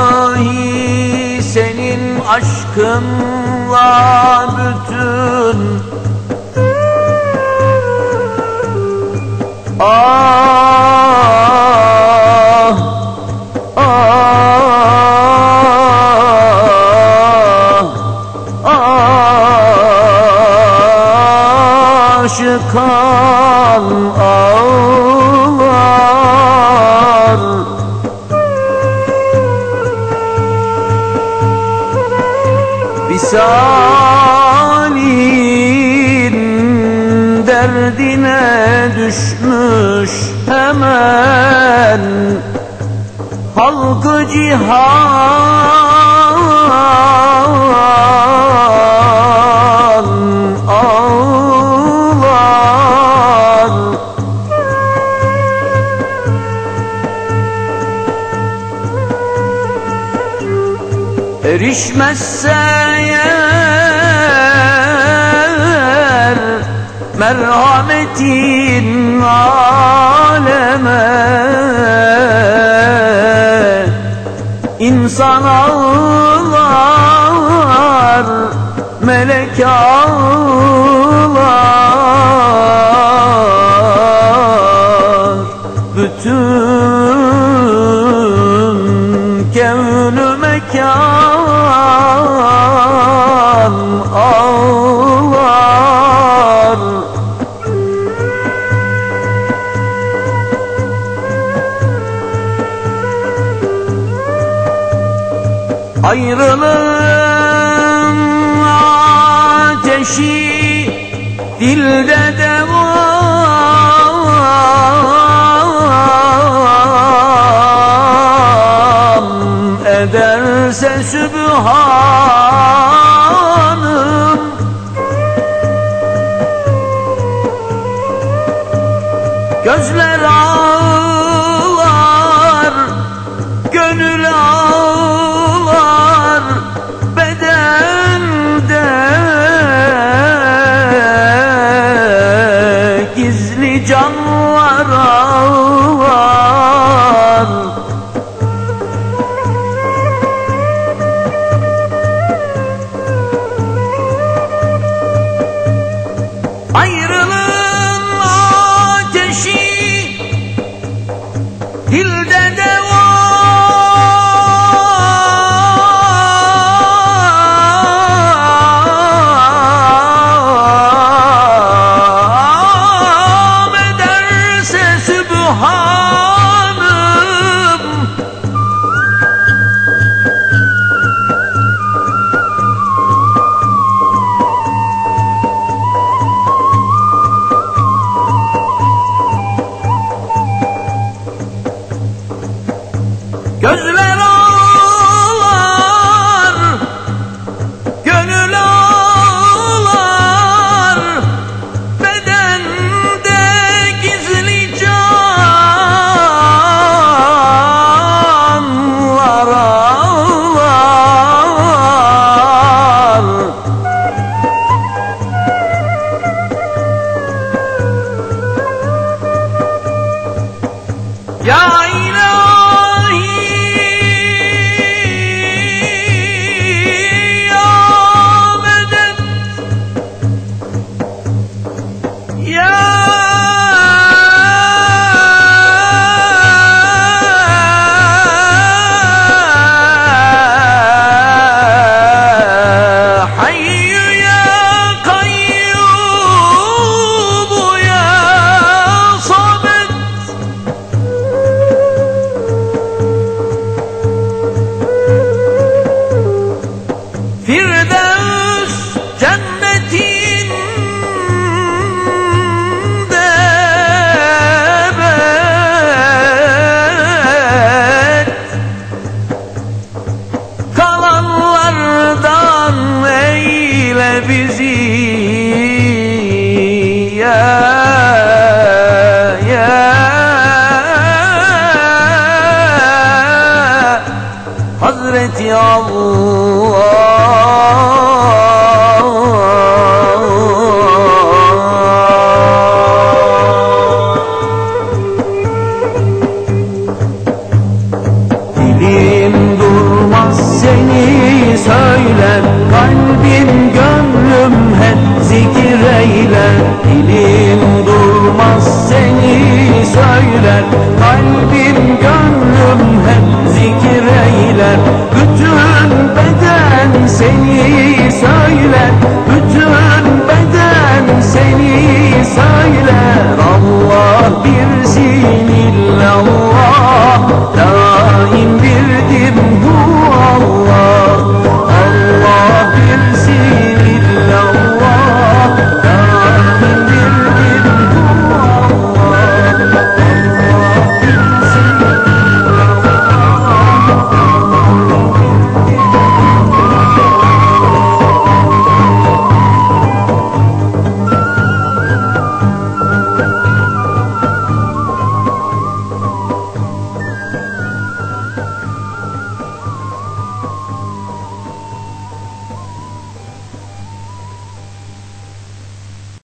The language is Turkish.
ilahi senin aşkınla bütün Ah Ah Ah Aşıkan Visalin derdine düşmüş hemen Halkı cihan Erişmezse yer merhametin aleme İnsan ağlar, melek ağlar. Bütün Ayrılığın ateşi dilde devam ederse Sübhanım. Gözler ağır Yeah! Hazreti Dilim durmaz seni söyler Kalbim gönlüm hep zikir eyler durmaz seni söyler Kalbim gönlüm zikir eyler